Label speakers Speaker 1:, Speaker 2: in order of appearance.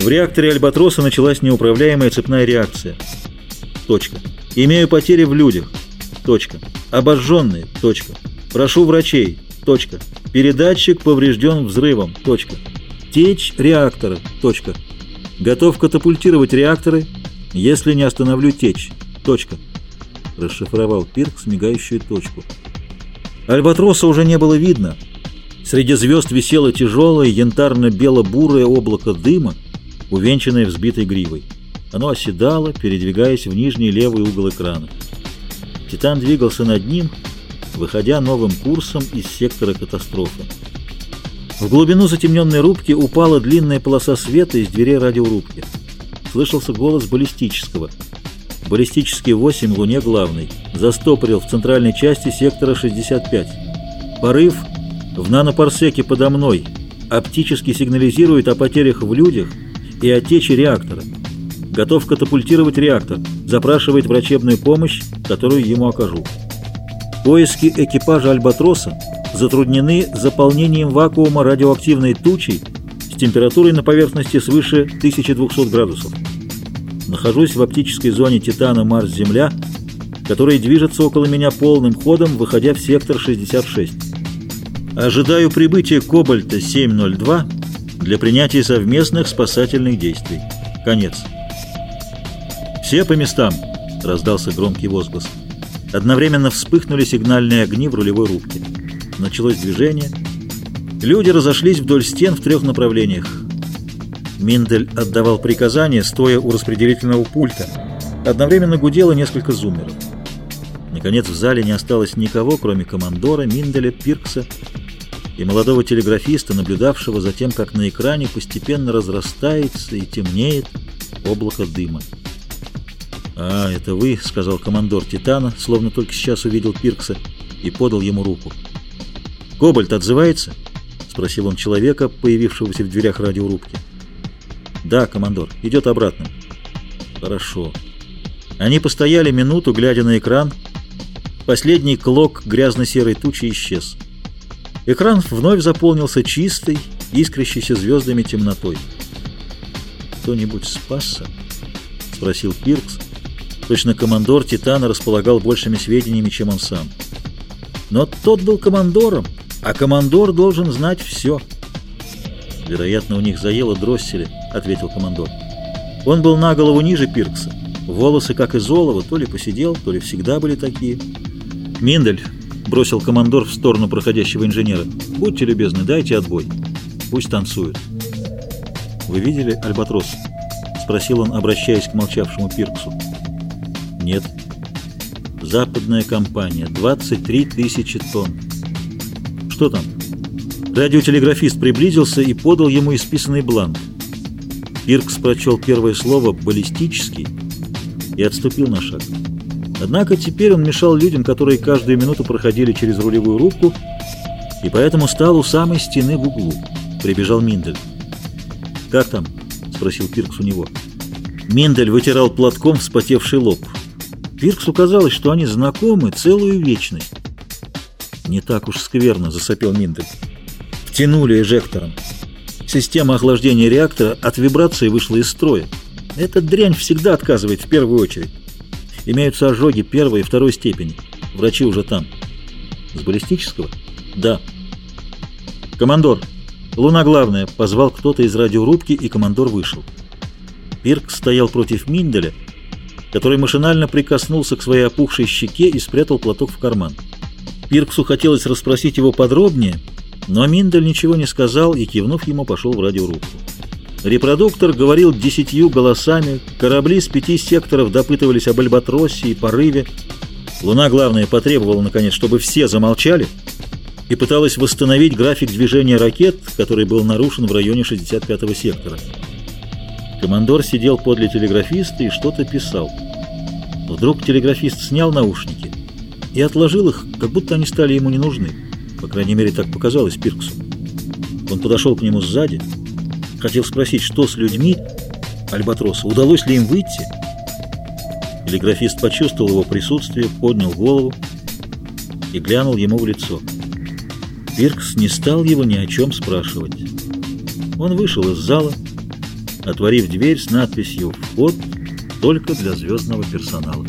Speaker 1: В реакторе Альбатроса началась неуправляемая цепная реакция. Точка. Имею потери в людях. Точка. Обожженные. Точка. Прошу врачей. Точка. Передатчик поврежден взрывом. Точка. Течь реактора. Точка. Готов катапультировать реакторы, если не остановлю течь. Точка. Расшифровал Пиркс мигающую точку. Альбатроса уже не было видно. Среди звезд висело тяжелое янтарно-бело-бурое облако дыма, увенчанное взбитой гривой. Оно оседало, передвигаясь в нижний левый угол экрана. Титан двигался над ним, выходя новым курсом из сектора катастрофы. В глубину затемненной рубки упала длинная полоса света из дверей радиорубки. Слышался голос баллистического. Баллистический 8 Луне главный. Застопорил в центральной части сектора 65. Порыв в нанопарсеке подо мной. Оптически сигнализирует о потерях в людях и о тече реактора. Готов катапультировать реактор. Запрашивает врачебную помощь, которую ему окажу. Поиски экипажа «Альбатроса» затруднены заполнением вакуума радиоактивной тучей с температурой на поверхности свыше 1200 градусов. Нахожусь в оптической зоне Титана Марс-Земля, которая движется около меня полным ходом, выходя в сектор 66. Ожидаю прибытия Кобальта-702 для принятия совместных спасательных действий. Конец. «Все по местам!» — раздался громкий возглас. Одновременно вспыхнули сигнальные огни в рулевой рубке. Началось движение. Люди разошлись вдоль стен в трех направлениях. Миндель отдавал приказания, стоя у распределительного пульта. Одновременно гудело несколько зуммеров. Наконец в зале не осталось никого, кроме командора, Минделя, Пиркса и молодого телеграфиста, наблюдавшего за тем, как на экране постепенно разрастается и темнеет облако дыма. «А, это вы», — сказал командор Титана, словно только сейчас увидел Пиркса, и подал ему руку. «Кобальт отзывается?» — спросил он человека, появившегося в дверях радиорубки. «Да, командор, идет обратно». «Хорошо». Они постояли минуту, глядя на экран. Последний клок грязно-серой тучи исчез. Экран вновь заполнился чистой, искрящейся звездами темнотой. «Кто-нибудь спасся?» — спросил Пиркс. Точно командор Титана располагал большими сведениями, чем он сам. Но тот был командором, а командор должен знать все. «Вероятно, у них заело дросселя», — ответил командор. Он был на голову ниже Пиркса. Волосы, как из олова, то ли посидел, то ли всегда были такие. «Миндель», — бросил командор в сторону проходящего инженера, — «будьте любезны, дайте отбой. Пусть танцуют». «Вы видели Альбатрос?» — спросил он, обращаясь к молчавшему Пирксу. Нет. Западная компания. 23 тысячи тонн. Что там? Радиотелеграфист приблизился и подал ему исписанный бланк. Пиркс прочел первое слово «баллистический» и отступил на шаг. Однако теперь он мешал людям, которые каждую минуту проходили через рулевую рубку, и поэтому стал у самой стены в углу. Прибежал Миндель. «Как там?» — спросил Пиркс у него. Миндель вытирал платком вспотевший лоб. Пирксу казалось, что они знакомы целую вечность. «Не так уж скверно», — засопел Миндель. «Втянули эжектором. Система охлаждения реактора от вибрации вышла из строя. Эта дрянь всегда отказывает в первую очередь. Имеются ожоги первой и второй степени. Врачи уже там». «С баллистического?» «Да». «Командор, луна главная», — позвал кто-то из радиорубки, и командор вышел. Пирк стоял против Минделя, который машинально прикоснулся к своей опухшей щеке и спрятал платок в карман. Пирксу хотелось расспросить его подробнее, но Миндель ничего не сказал и, кивнув ему, пошел в радиорубку. Репродуктор говорил десятью голосами, корабли с пяти секторов допытывались об Альбатросе и порыве. Луна, главное, потребовала, наконец, чтобы все замолчали и пыталась восстановить график движения ракет, который был нарушен в районе 65-го сектора. Командор сидел подле телеграфиста и что-то писал. Вдруг телеграфист снял наушники и отложил их, как будто они стали ему не нужны. По крайней мере, так показалось Пирксу. Он подошел к нему сзади, хотел спросить, что с людьми Альбатроса, удалось ли им выйти. Телеграфист почувствовал его присутствие, поднял голову и глянул ему в лицо. Пиркс не стал его ни о чем спрашивать. Он вышел из зала, отворив дверь с надписью «Вход только для звездного персонала».